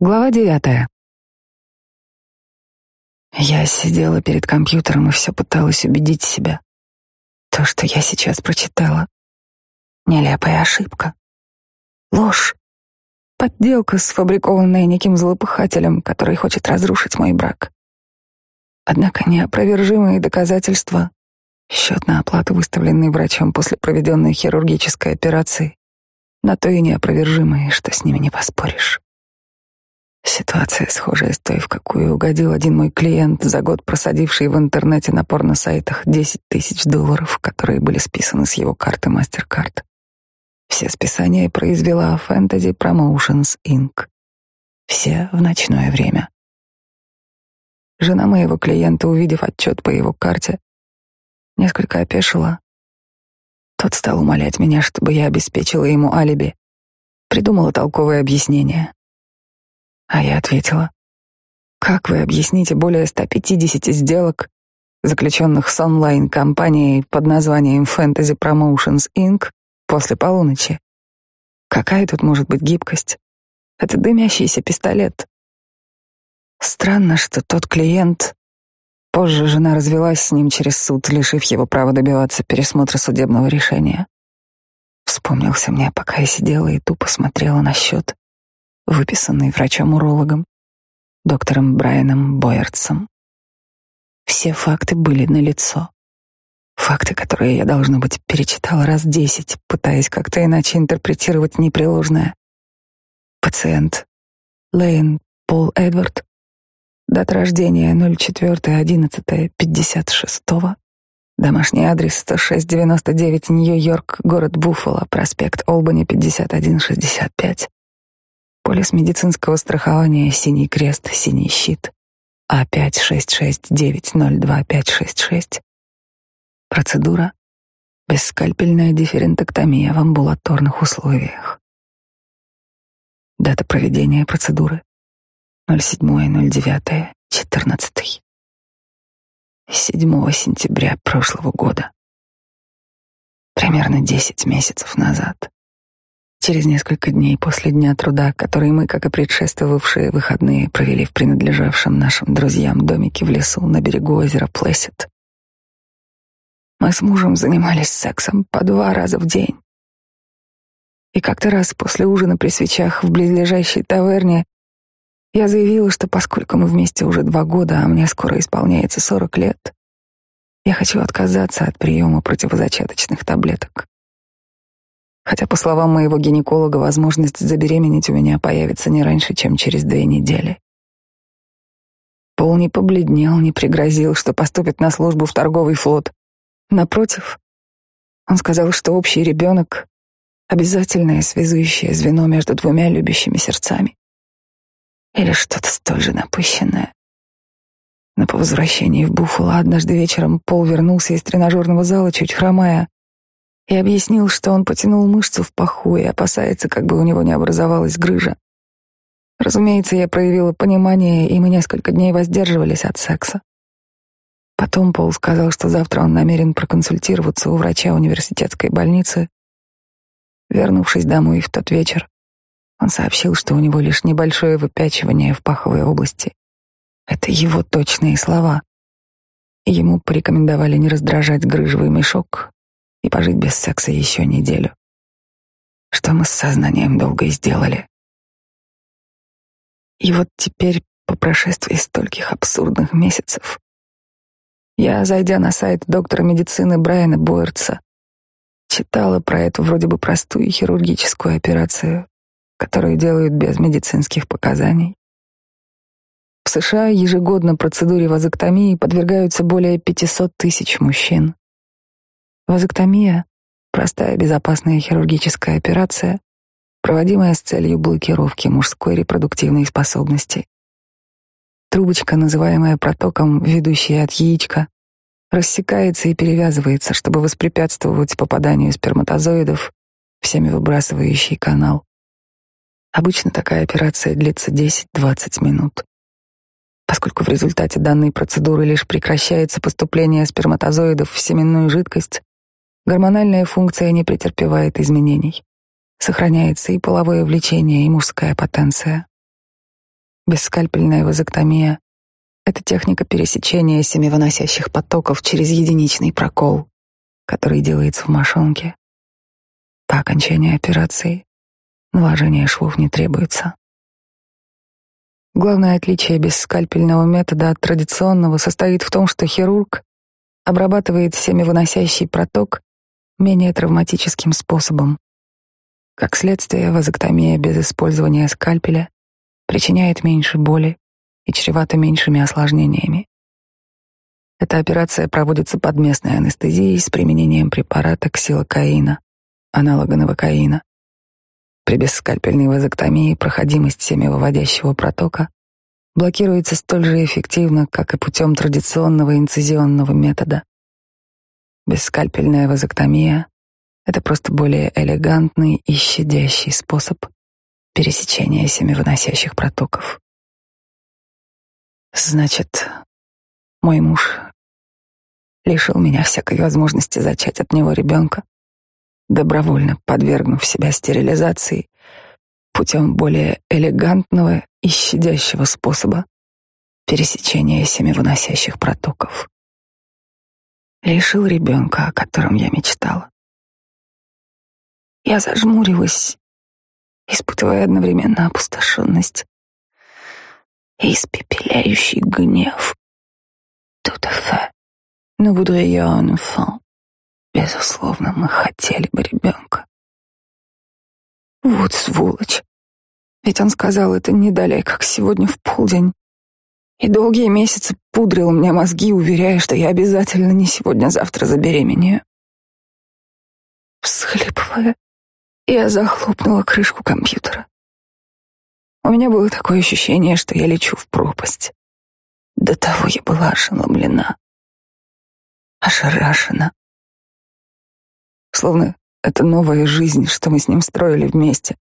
Глава девятая. Я сидела перед компьютером и все пыталась убедить себя. То, что я сейчас прочитала, нелепая ошибка. Ложь. Подделка, сфабрикованная неким злопыхателем, который хочет разрушить мой брак. Однако неопровержимые доказательства, счет на оплату, выставленный врачом после проведенной хирургической операции, на то и неопровержимые, что с ними не поспоришь. Ситуация схожая с той, в какую угодил один мой клиент, за год просадивший в интернете на порно-сайтах 10 тысяч долларов, которые были списаны с его карты MasterCard. Все списания произвела Fantasy Promotions Inc. Все в ночное время. Жена моего клиента, увидев отчет по его карте, несколько опешила. Тот стал умолять меня, чтобы я обеспечила ему алиби. Придумала толковое объяснение. А я ответила, как вы объясните более 150 сделок, заключенных с онлайн-компанией под названием Fantasy Promotions Inc. после полуночи? Какая тут может быть гибкость? Это дымящийся пистолет. Странно, что тот клиент... Позже жена развелась с ним через суд, лишив его права добиваться пересмотра судебного решения. Вспомнился мне, пока я сидела и тупо смотрела на счет выписанный врачом-урологом, доктором Брайаном Бойертсом. Все факты были налицо. Факты, которые я, должно быть, перечитала раз десять, пытаясь как-то иначе интерпретировать непреложное. Пациент Лейн Пол Эдвард, дата рождения 04.11.56, домашний адрес 10699 Нью-Йорк, город Буффало, проспект Олбани, 5165. Полис медицинского страхования «Синий крест», «Синий щит», А566902566. Процедура бесскальпельная дифферентоктомия в амбулаторных условиях. Дата проведения процедуры 07.09.14. 7 сентября прошлого года. Примерно 10 месяцев назад. Через несколько дней после дня труда, который мы, как и предшествовавшие выходные, провели в принадлежавшем нашим друзьям домике в лесу на берегу озера Плесет, мы с мужем занимались сексом по два раза в день. И как-то раз после ужина при свечах в близлежащей таверне я заявила, что поскольку мы вместе уже два года, а мне скоро исполняется сорок лет, я хочу отказаться от приема противозачаточных таблеток. Хотя, по словам моего гинеколога, возможность забеременеть у меня появится не раньше, чем через две недели. Пол не побледнел, не пригрозил, что поступит на службу в торговый флот. Напротив, он сказал, что общий ребенок — обязательное связующее звено между двумя любящими сердцами. Или что-то столь же напыщенное. Но по возвращении в Буффало однажды вечером Пол вернулся из тренажерного зала, чуть хромая, и объяснил, что он потянул мышцу в паху и опасается, как бы у него не образовалась грыжа. Разумеется, я проявила понимание, и мы несколько дней воздерживались от секса. Потом Пол сказал, что завтра он намерен проконсультироваться у врача университетской больницы. Вернувшись домой в тот вечер, он сообщил, что у него лишь небольшое выпячивание в паховой области. Это его точные слова. Ему порекомендовали не раздражать грыжевый мешок, и пожить без секса еще неделю. Что мы с сознанием долго и сделали. И вот теперь, по прошествии стольких абсурдных месяцев, я, зайдя на сайт доктора медицины Брайана Бойерца, читала про эту вроде бы простую хирургическую операцию, которую делают без медицинских показаний. В США ежегодно процедуре вазоктомии подвергаются более 500 тысяч мужчин. Вазоктомия — простая безопасная хирургическая операция, проводимая с целью блокировки мужской репродуктивной способности. Трубочка, называемая протоком, ведущая от яичка, рассекается и перевязывается, чтобы воспрепятствовать попаданию сперматозоидов в семявыбрасывающий канал. Обычно такая операция длится 10-20 минут. Поскольку в результате данной процедуры лишь прекращается поступление сперматозоидов в семенную жидкость, Гормональная функция не претерпевает изменений. Сохраняется и половое влечение, и мужская потенция. Бесскальпельная вазоктомия — это техника пересечения семивыносящих потоков через единичный прокол, который делается в мошонке. По окончании операции наложение швов не требуется. Главное отличие бесскальпельного метода от традиционного состоит в том, что хирург обрабатывает семивыносящий проток менее травматическим способом. Как следствие, вазоктомия без использования скальпеля причиняет меньше боли и чревата меньшими осложнениями. Эта операция проводится под местной анестезией с применением препарата ксилокаина, аналога новокаина. При бесскальпельной вазоктомии проходимость семявыводящего протока блокируется столь же эффективно, как и путем традиционного инцизионного метода. Бесскальпельная вазоктомия — это просто более элегантный и щадящий способ пересечения семивыносящих протоков. Значит, мой муж лишил меня всякой возможности зачать от него ребенка, добровольно подвергнув себя стерилизации путем более элегантного и щадящего способа пересечения семивыносящих протоков. Лишил ребенка, о котором я мечтала. Я зажмурилась, испытывая одновременно опустошенность и испепеляющий гнев. À fait. Nous voudrions enfant. Безусловно, мы хотели бы ребенка. Вот сволочь. Ведь он сказал это не далее, как сегодня в полдень. И долгие месяцы пудрил мне мозги, уверяя, что я обязательно не сегодня-завтра забеременею. Всхлипывая, я захлопнула крышку компьютера. У меня было такое ощущение, что я лечу в пропасть. До того я была ошеломлена, ошарашена. Словно эта новая жизнь, что мы с ним строили вместе,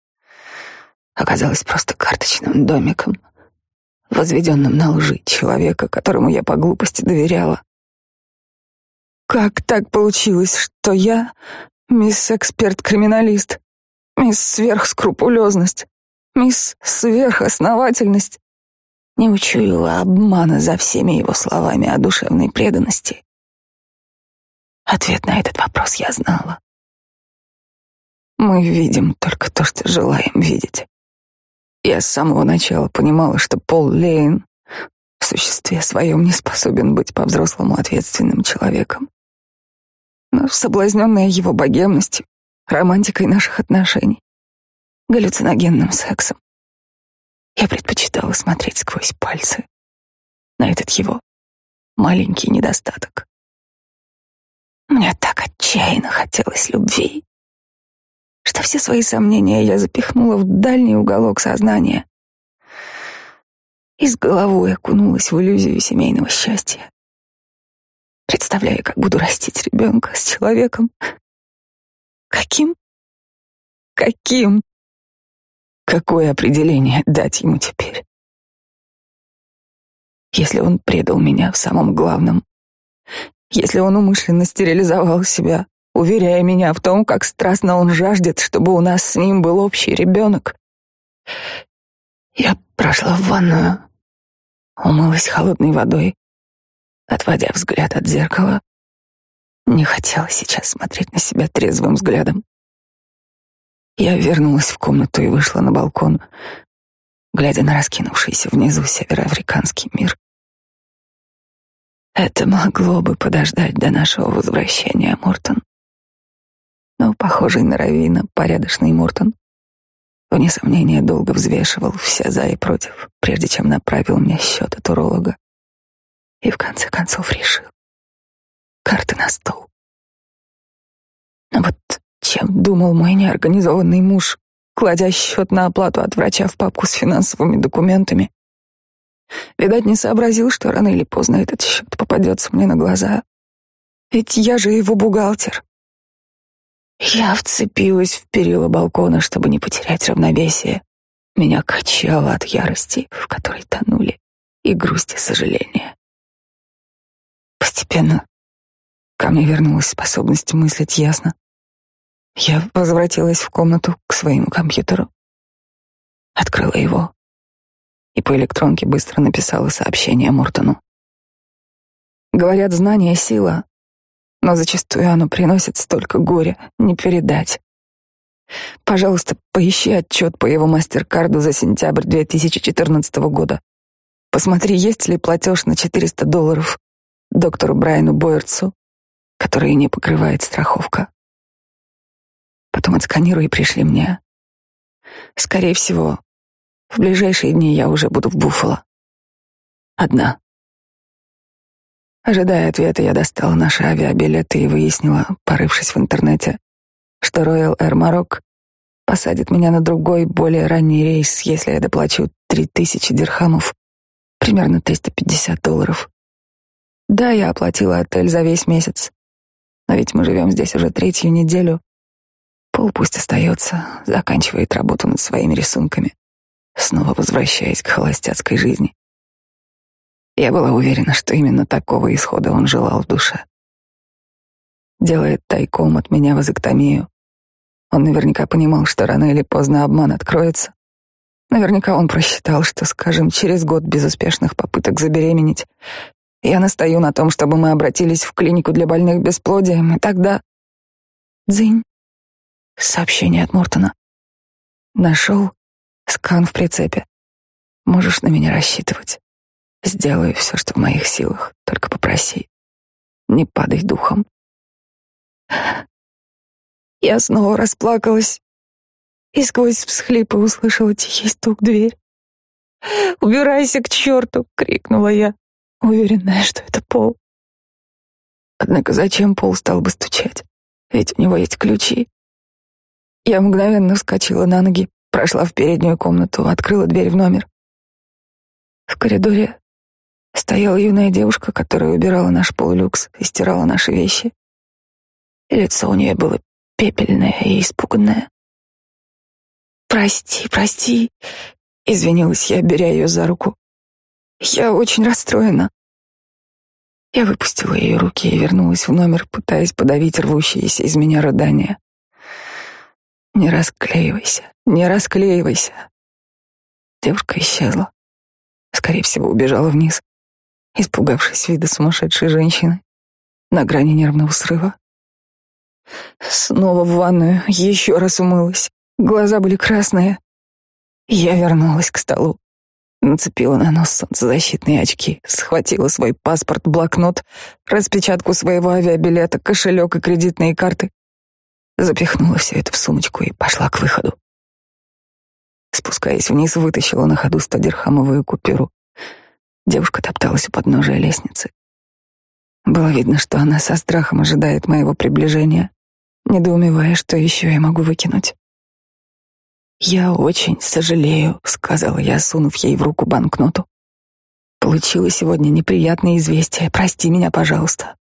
оказалась просто карточным домиком, возведенным на лжи человека, которому я по глупости доверяла. Как так получилось, что я, мисс эксперт-криминалист, мисс сверхскрупулезность, мисс сверхосновательность, не учуяла обмана за всеми его словами о душевной преданности? Ответ на этот вопрос я знала. Мы видим только то, что желаем видеть. Я с самого начала понимала, что Пол Лейн в существе своем не способен быть по-взрослому ответственным человеком. Но соблазненная его богемностью, романтикой наших отношений, галлюциногенным сексом, я предпочитала смотреть сквозь пальцы на этот его маленький недостаток. Мне так отчаянно хотелось любви, что все свои сомнения я запихнула в дальний уголок сознания и с головой окунулась в иллюзию семейного счастья, представляя, как буду растить ребенка с человеком. Каким? Каким? Какое определение дать ему теперь? Если он предал меня в самом главном, если он умышленно стерилизовал себя, уверяя меня в том, как страстно он жаждет, чтобы у нас с ним был общий ребенок. Я прошла в ванную, умылась холодной водой, отводя взгляд от зеркала. Не хотела сейчас смотреть на себя трезвым взглядом. Я вернулась в комнату и вышла на балкон, глядя на раскинувшийся внизу североафриканский мир. Это могло бы подождать до нашего возвращения, Мортон но похожий на Равина, порядочный Мортон, вне сомнения долго взвешивал все за и против, прежде чем направил мне счет от уролога. И в конце концов решил. Карты на стол. Но вот чем думал мой неорганизованный муж, кладя счет на оплату от врача в папку с финансовыми документами. Видать, не сообразил, что рано или поздно этот счет попадется мне на глаза. Ведь я же его бухгалтер. Я вцепилась в перила балкона, чтобы не потерять равновесие. Меня качало от ярости, в которой тонули и грусть, и сожаление. Постепенно ко мне вернулась способность мыслить ясно. Я возвратилась в комнату к своему компьютеру, открыла его и по электронке быстро написала сообщение Мортону. Говорят, знание — сила, но зачастую оно приносит столько горя, не передать. Пожалуйста, поищи отчет по его мастер-карду за сентябрь 2014 года. Посмотри, есть ли платеж на 400 долларов доктору Брайану Бойерцу, который не покрывает страховка. Потом отсканируй и пришли мне. Скорее всего, в ближайшие дни я уже буду в Буффало. Одна. Ожидая ответа, я достала наши авиабилеты и выяснила, порывшись в интернете, что Royal Air Maroc посадит меня на другой, более ранний рейс, если я доплачу 3000 дирхамов, примерно 350 долларов. Да, я оплатила отель за весь месяц, но ведь мы живем здесь уже третью неделю. Пол пусть остается, заканчивает работу над своими рисунками, снова возвращаясь к холостяцкой жизни. Я была уверена, что именно такого исхода он желал в душе. Делает тайком от меня вазоктомию. Он наверняка понимал, что рано или поздно обман откроется. Наверняка он просчитал, что, скажем, через год безуспешных попыток забеременеть, я настаю на том, чтобы мы обратились в клинику для больных бесплодием, и тогда... Дзынь. Сообщение от Мортона. Нашел. Скан в прицепе. Можешь на меня рассчитывать. Сделаю все, что в моих силах. Только попроси. Не падай духом. Я снова расплакалась и сквозь всхлипы услышала тихий стук в дверь. «Убирайся к черту!» — крикнула я, уверенная, что это Пол. Однако зачем Пол стал бы стучать? Ведь у него есть ключи. Я мгновенно вскочила на ноги, прошла в переднюю комнату, открыла дверь в номер. В коридоре стояла юная девушка, которая убирала наш полулюкс и стирала наши вещи. И лицо у нее было пепельное и испуганное. «Прости, прости», — извинилась я, беря ее за руку. «Я очень расстроена». Я выпустила ее руки и вернулась в номер, пытаясь подавить рвущиеся из меня рыдания. «Не расклеивайся, не расклеивайся». Девушка исчезла. Скорее всего, убежала вниз испугавшись вида сумасшедшей женщины на грани нервного срыва. Снова в ванную, еще раз умылась. Глаза были красные. Я вернулась к столу, нацепила на нос солнцезащитные очки, схватила свой паспорт, блокнот, распечатку своего авиабилета, кошелек и кредитные карты, запихнула все это в сумочку и пошла к выходу. Спускаясь вниз, вытащила на ходу стодирхамовую купюру Девушка топталась у подножия лестницы. Было видно, что она со страхом ожидает моего приближения, недоумевая, что еще я могу выкинуть. «Я очень сожалею», — сказала я, сунув ей в руку банкноту. «Получила сегодня неприятное известие. Прости меня, пожалуйста».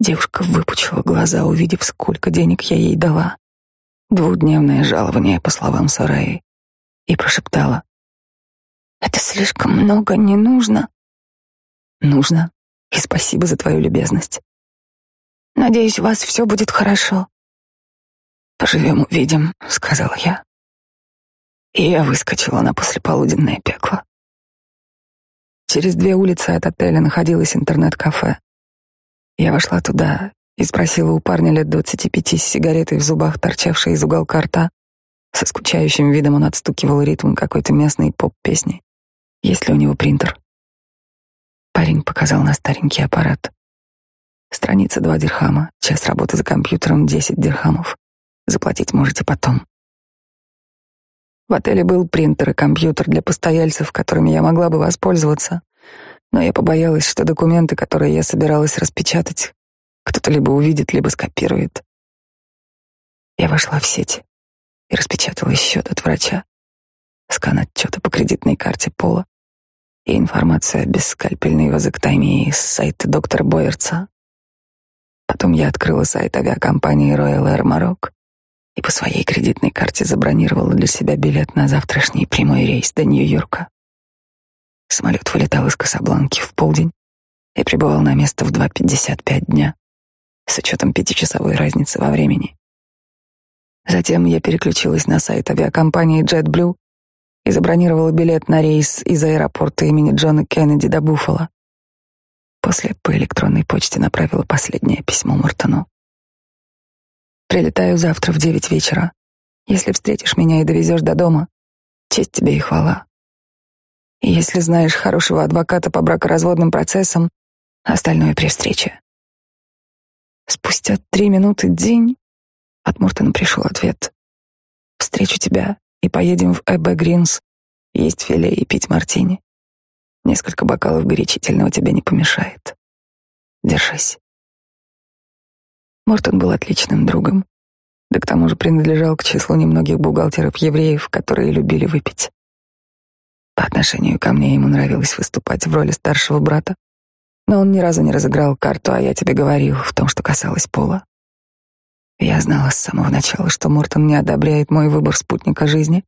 Девушка выпучила глаза, увидев, сколько денег я ей дала. Двухдневное жалование, по словам Сараи, и прошептала. Это слишком много, не нужно. Нужно. И спасибо за твою любезность. Надеюсь, у вас все будет хорошо. Поживем, увидим, сказала я. И я выскочила на послеполуденное пекло. Через две улицы от отеля находилось интернет-кафе. Я вошла туда и спросила у парня лет двадцати пяти с сигаретой в зубах, торчавшей из уголка рта. Со скучающим видом он отстукивал ритм какой-то местной поп-песни. Есть ли у него принтер? Парень показал на старенький аппарат. Страница два дирхама, час работы за компьютером десять дирхамов. Заплатить можете потом. В отеле был принтер и компьютер для постояльцев, которыми я могла бы воспользоваться, но я побоялась, что документы, которые я собиралась распечатать, кто-то либо увидит, либо скопирует. Я вошла в сеть и распечатала счет от врача, скан отчета по кредитной карте Пола, и информацию о бесскальпельной вазоктомии с сайта доктора Бойерца. Потом я открыла сайт авиакомпании Royal Air Maroc и по своей кредитной карте забронировала для себя билет на завтрашний прямой рейс до Нью-Йорка. Самолет вылетал из Касабланки в полдень и прибывал на место в 2.55 дня с учетом пятичасовой разницы во времени. Затем я переключилась на сайт авиакомпании JetBlue и забронировала билет на рейс из аэропорта имени Джона Кеннеди до Буффало. После по электронной почте направила последнее письмо Мортону. Прилетаю завтра в девять вечера. Если встретишь меня и довезешь до дома, честь тебе и хвала. И если знаешь хорошего адвоката по бракоразводным процессам, остальное при встрече. Спустя три минуты день от Мортона пришел ответ. Встречу тебя и поедем в Эббе Гринс, есть филе и пить мартини. Несколько бокалов горячительного тебе не помешает. Держись. Мортон был отличным другом, да к тому же принадлежал к числу немногих бухгалтеров-евреев, которые любили выпить. По отношению ко мне ему нравилось выступать в роли старшего брата, но он ни разу не разыграл карту, а я тебе говорил в том, что касалось пола. Я знала с самого начала, что Мортон не одобряет мой выбор спутника жизни.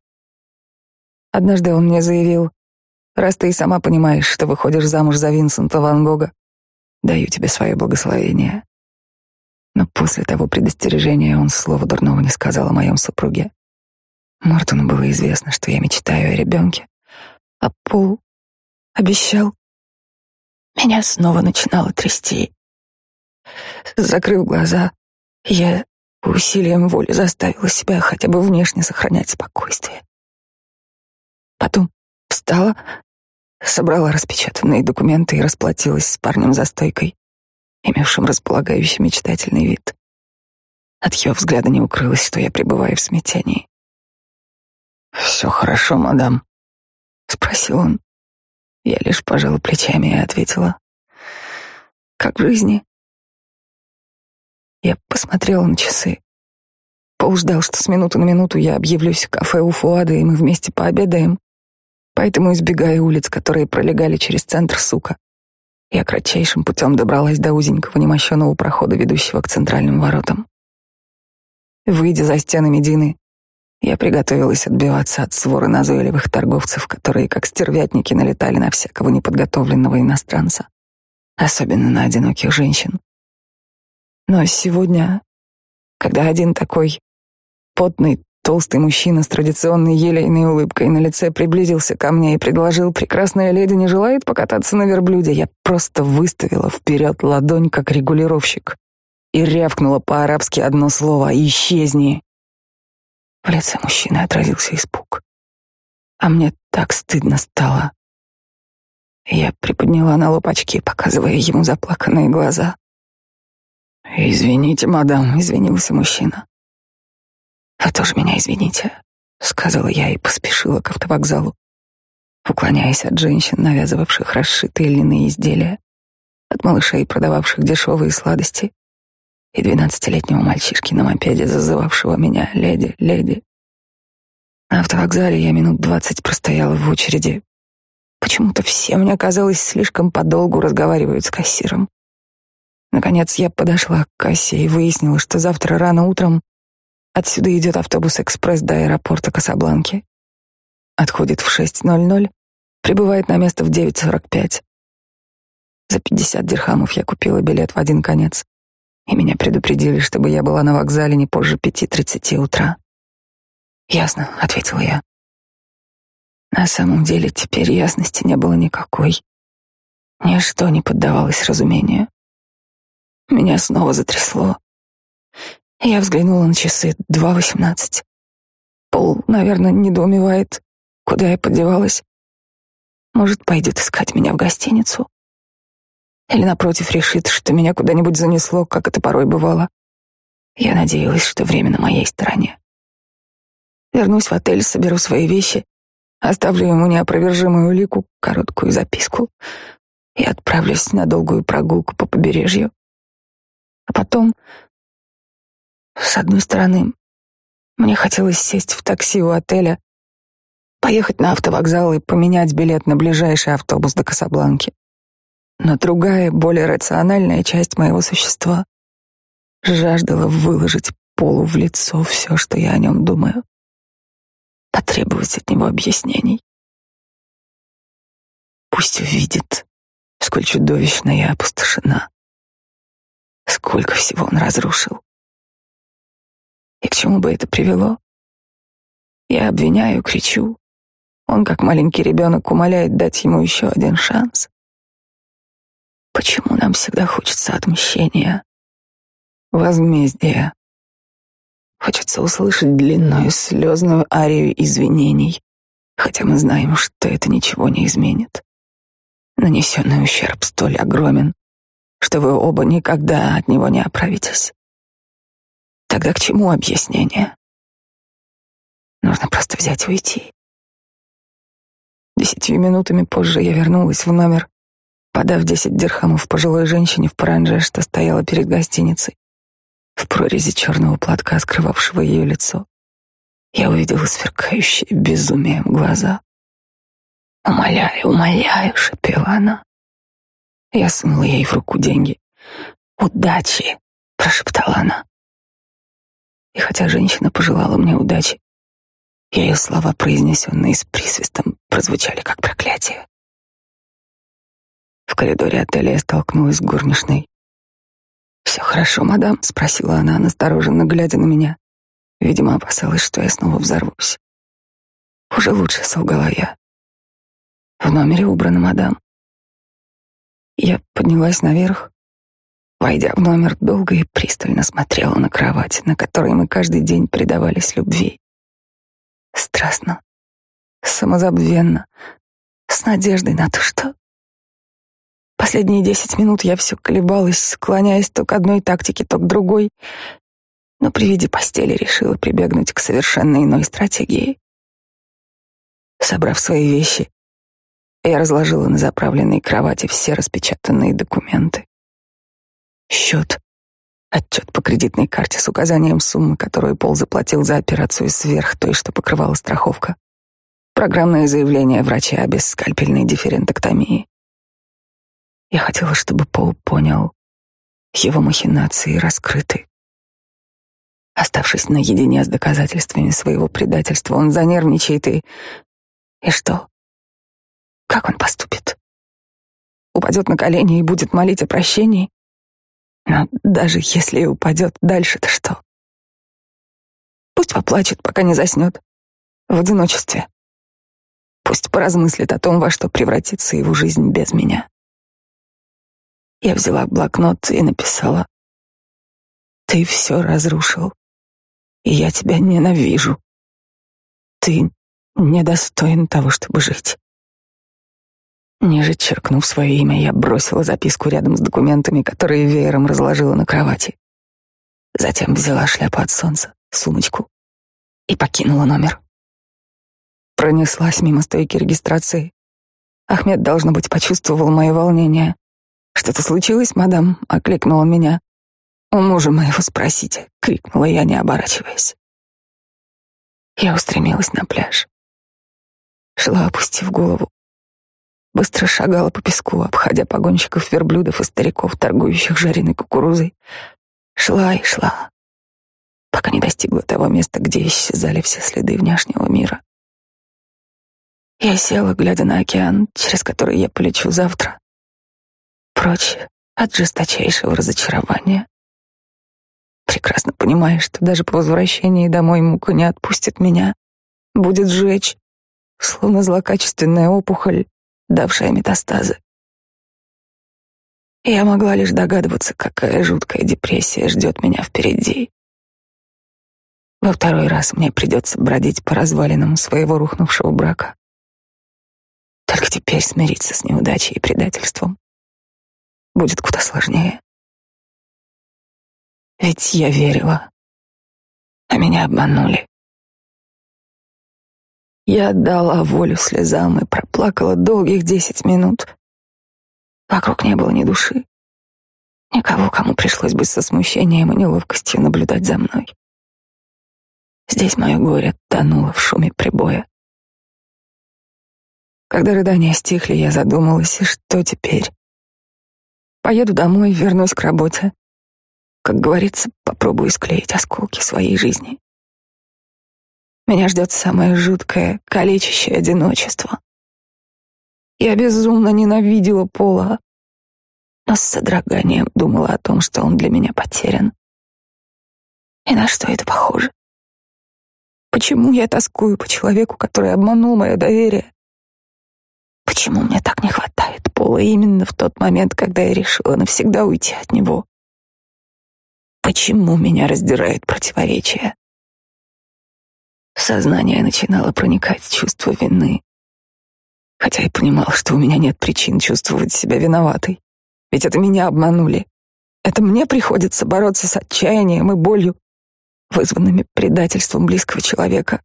Однажды он мне заявил, раз ты и сама понимаешь, что выходишь замуж за Винсента Ван Гога, даю тебе свое благословение. Но после того предостережения он слова дурного не сказал о моем супруге. Мортону было известно, что я мечтаю о ребенке, а Пол обещал. Меня снова начинало трясти. Закрыв глаза, я Усилием воли заставила себя хотя бы внешне сохранять спокойствие. Потом встала, собрала распечатанные документы и расплатилась с парнем за стойкой, имевшим располагающий мечтательный вид. От его взгляда не укрылось, что я пребываю в смятении. «Все хорошо, мадам?» — спросил он. Я лишь пожала плечами и ответила. «Как в жизни?» Я посмотрела на часы. Пол ждал, что с минуты на минуту я объявлюсь в кафе у Фуада, и мы вместе пообедаем. Поэтому, избегая улиц, которые пролегали через центр сука, я кратчайшим путем добралась до узенького немощенного прохода, ведущего к центральным воротам. Выйдя за стены Медины, я приготовилась отбиваться от своры назойливых торговцев, которые, как стервятники, налетали на всякого неподготовленного иностранца, особенно на одиноких женщин. Но сегодня, когда один такой потный, толстый мужчина с традиционной елейной улыбкой на лице приблизился ко мне и предложил «Прекрасная леди не желает покататься на верблюде», я просто выставила вперед ладонь, как регулировщик, и рявкнула по-арабски одно слово «Исчезни». В лице мужчины отразился испуг. А мне так стыдно стало. Я приподняла на лоб очки, показывая ему заплаканные глаза. «Извините, мадам», — извинился мужчина. «Вы тоже меня извините», — сказала я и поспешила к автовокзалу, уклоняясь от женщин, навязывавших расшитые льняные изделия, от малышей, продававших дешевые сладости, и двенадцатилетнего мальчишки на мопеде, зазывавшего меня «Леди, леди». На автовокзале я минут двадцать простояла в очереди. Почему-то все, мне казалось, слишком подолгу разговаривают с кассиром. Наконец я подошла к кассе и выяснила, что завтра рано утром отсюда идет автобус-экспресс до аэропорта Касабланки. Отходит в 6.00, прибывает на место в 9.45. За 50 дирхамов я купила билет в один конец, и меня предупредили, чтобы я была на вокзале не позже 5.30 утра. «Ясно», — ответила я. На самом деле теперь ясности не было никакой. Ничто не поддавалось разумению. Меня снова затрясло. Я взглянула на часы. Два восемнадцать. Пол, наверное, недоумевает, куда я подевалась. Может, пойдет искать меня в гостиницу? Или, напротив, решит, что меня куда-нибудь занесло, как это порой бывало. Я надеялась, что время на моей стороне. Вернусь в отель, соберу свои вещи, оставлю ему неопровержимую улику, короткую записку и отправлюсь на долгую прогулку по побережью. А потом, с одной стороны, мне хотелось сесть в такси у отеля, поехать на автовокзал и поменять билет на ближайший автобус до Касабланки. Но другая, более рациональная часть моего существа жаждала выложить Полу в лицо все, что я о нем думаю, потребовать от него объяснений. Пусть увидит, сколь чудовищно я опустошена. Сколько всего он разрушил. И к чему бы это привело? Я обвиняю, кричу, Он, как маленький ребенок, умоляет дать ему еще один шанс. Почему нам всегда хочется отмщения, возмездия? Хочется услышать длинную слезную арию извинений, хотя мы знаем, что это ничего не изменит. Нанесенный ущерб столь огромен, что вы оба никогда от него не оправитесь. Тогда к чему объяснение? Нужно просто взять и уйти. Десятью минутами позже я вернулась в номер, подав десять дирхамов пожилой женщине в паранже, что стояла перед гостиницей. В прорези черного платка, скрывавшего ее лицо, я увидела сверкающие безумием глаза. «Умоляю, умоляю», — шепела она. Я сунула ей в руку деньги. «Удачи!» — прошептала она. И хотя женщина пожелала мне удачи, ее слова, произнесенные с присвистом, прозвучали как проклятие. В коридоре отеля я столкнулась с горничной. «Все хорошо, мадам?» — спросила она, настороженно глядя на меня. Видимо, опасалась, что я снова взорвусь. «Уже лучше», — солгала я. «В номере убрано, мадам». Я поднялась наверх. Войдя в номер, долго и пристально смотрела на кровать, на которой мы каждый день предавались любви. Страстно, самозабвенно, с надеждой на то, что Последние десять минут я все колебалась, склоняясь то к одной тактике, то к другой, но при виде постели решила прибегнуть к совершенно иной стратегии. Собрав свои вещи, я разложила на заправленной кровати все распечатанные документы. Счет, отчет по кредитной карте с указанием суммы, которую Пол заплатил за операцию сверх той, что покрывала страховка, программное заявление врача о бесскальпельной дифферентоктомии, я хотела, чтобы Пол понял, его махинации раскрыты. Оставшись наедине с доказательствами своего предательства, он занервничает и... И что? Как он поступит? Упадет на колени и будет молить о прощении? Но даже если и упадет, дальше-то что? Пусть поплачет, пока не заснет. В одиночестве. Пусть поразмыслит о том, во что превратится его жизнь без меня. Я взяла блокнот и написала. Ты все разрушил, и я тебя ненавижу. Ты недостоин того, чтобы жить. Ниже черкнув свое имя, я бросила записку рядом с документами, которые веером разложила на кровати. Затем взяла шляпу от солнца, сумочку и покинула номер. Пронеслась мимо стойки регистрации. Ахмед, должно быть, почувствовал мое волнение. «Что-то случилось, мадам?» — окликнула меня. «У мужа моего спросите», — крикнула я, не оборачиваясь. Я устремилась на пляж. Шла, опустив голову. Быстро шагала по песку, обходя погонщиков верблюдов и стариков, торгующих жареной кукурузой. Шла и шла, пока не достигла того места, где исчезали все следы внешнего мира. Я села, глядя на океан, через который я полечу завтра прочь от жесточайшего разочарования. Прекрасно понимая, что даже по возвращении домой мука не отпустит меня, будет жечь, словно злокачественная опухоль, давшая метастазы. Я могла лишь догадываться, какая жуткая депрессия ждет меня впереди. Во второй раз мне придется бродить по развалинам своего рухнувшего брака. Только теперь смириться с неудачей и предательством будет куда сложнее. Ведь я верила, а меня обманули. Я отдала волю слезам и проплакала долгих десять минут. Вокруг не было ни души, никого, кому пришлось бы со смущением и неловкостью наблюдать за мной. Здесь мое горе тонуло в шуме прибоя. Когда рыдания стихли, я задумалась, и что теперь? Поеду домой, вернусь к работе. Как говорится, попробую склеить осколки своей жизни. Меня ждет самое жуткое, калечащее одиночество. Я безумно ненавидела Пола, но с содроганием думала о том, что он для меня потерян. И на что это похоже? Почему я тоскую по человеку, который обманул мое доверие? Почему мне так не хватает пола именно в тот момент, когда я решила навсегда уйти от него? Почему меня раздирает противоречие? В сознание начинало проникать чувство вины. Хотя я понимал, что у меня нет причин чувствовать себя виноватой. Ведь это меня обманули. Это мне приходится бороться с отчаянием и болью, вызванными предательством близкого человека.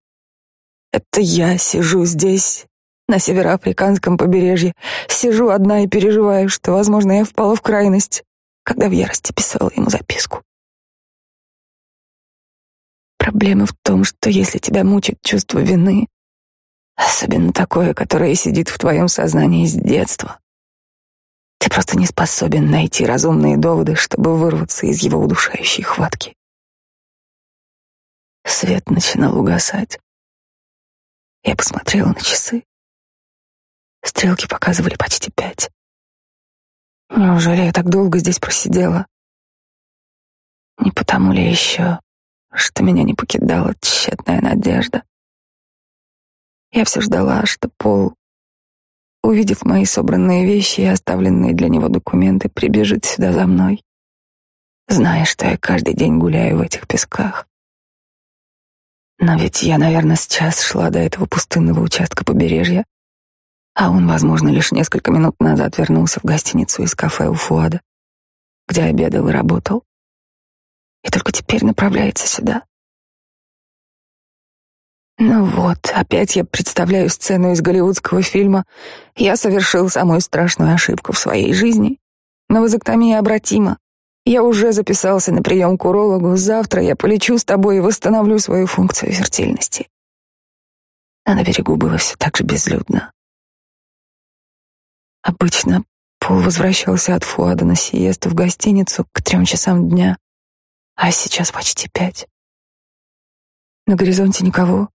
Это я сижу здесь, на североафриканском побережье, сижу одна и переживаю, что, возможно, я впала в крайность, когда в ярости писала ему записку. Проблема в том, что если тебя мучит чувство вины, особенно такое, которое сидит в твоем сознании с детства, ты просто не способен найти разумные доводы, чтобы вырваться из его удушающей хватки. Свет начинал угасать. Я посмотрела на часы. Стрелки показывали почти пять. Неужели я так долго здесь просидела? Не потому ли еще, что меня не покидала тщетная надежда? Я все ждала, что Пол, увидев мои собранные вещи и оставленные для него документы, прибежит сюда за мной, зная, что я каждый день гуляю в этих песках. Но ведь я, наверное, сейчас шла до этого пустынного участка побережья, а он, возможно, лишь несколько минут назад вернулся в гостиницу из кафе у Фуада, где обедал и работал, и только теперь направляется сюда. Ну вот, опять я представляю сцену из голливудского фильма. Я совершил самую страшную ошибку в своей жизни. Но вазоктомия обратима. Я уже записался на прием к урологу. Завтра я полечу с тобой и восстановлю свою функцию фертильности. А на берегу было все так же безлюдно. Обычно Пол возвращался от Фуада на сиесту в гостиницу к трем часам дня, а сейчас почти пять. На горизонте никого.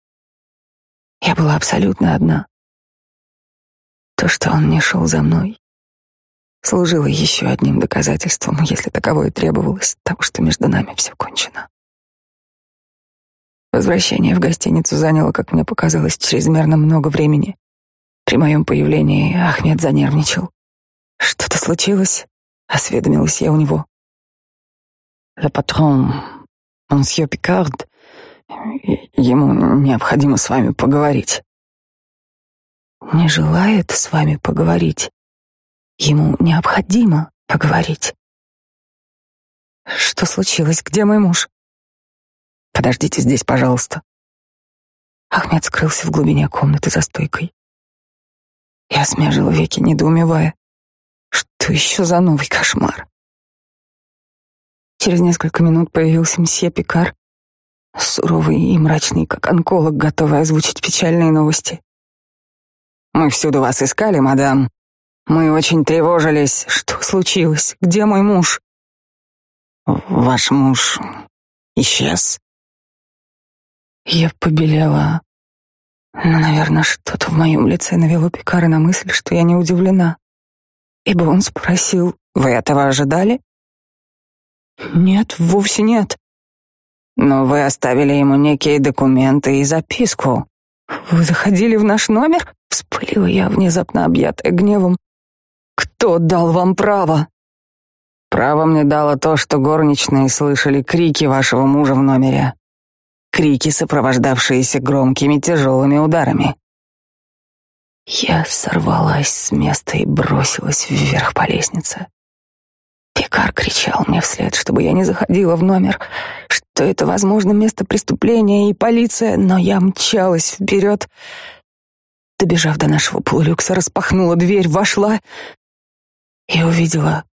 Я была абсолютно одна. То, что он не шел за мной, служило еще одним доказательством, если таковое требовалось, того, что между нами все кончено. Возвращение в гостиницу заняло, как мне показалось, чрезмерно много времени. При моем появлении Ахмед занервничал. «Что-то случилось?» — осведомилась я у него. «Le patron, monsieur Пикард, ему необходимо с вами поговорить». «Не желает с вами поговорить?» Ему необходимо поговорить. Что случилось? Где мой муж? Подождите здесь, пожалуйста. Ахмед скрылся в глубине комнаты за стойкой. Я смежила веки, недоумевая. Что еще за новый кошмар? Через несколько минут появился мсье Пикар, суровый и мрачный, как онколог, готовый озвучить печальные новости. «Мы всюду вас искали, мадам», мы очень тревожились. Что случилось? Где мой муж? Ваш муж исчез. Я побелела. Но, наверное, что-то в моем лице навело Пикара на мысль, что я не удивлена. Ибо он спросил, «Вы этого ожидали?» «Нет, вовсе нет». «Но вы оставили ему некие документы и записку». «Вы заходили в наш номер?» Вспылила я, внезапно объятая гневом. Кто дал вам право? Право мне дало то, что горничные слышали крики вашего мужа в номере. Крики, сопровождавшиеся громкими тяжелыми ударами. Я сорвалась с места и бросилась вверх по лестнице. Пикар кричал мне вслед, чтобы я не заходила в номер, что это, возможно, место преступления и полиция, но я мчалась вперед. Добежав до нашего полулюкса, распахнула дверь, вошла и увидела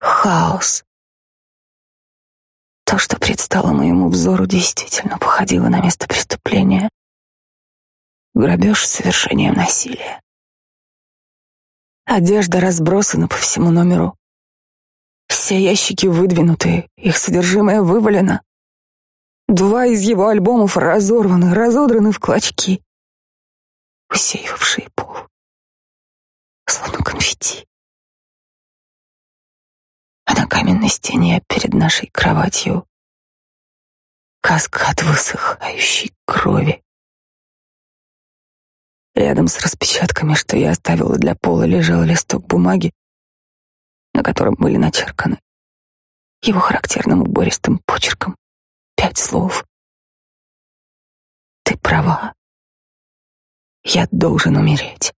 хаос. То, что предстало моему взору, действительно походило на место преступления. Грабеж с совершением насилия. Одежда разбросана по всему номеру. Все ящики выдвинуты, их содержимое вывалено. Два из его альбомов разорваны, разодраны в клочки, усеивавшие пол, словно конфетти а на каменной стене перед нашей кроватью каскад высыхающей крови. Рядом с распечатками, что я оставила для пола, лежал листок бумаги, на котором были начерканы его характерным убористым почерком пять слов. Ты права. Я должен умереть.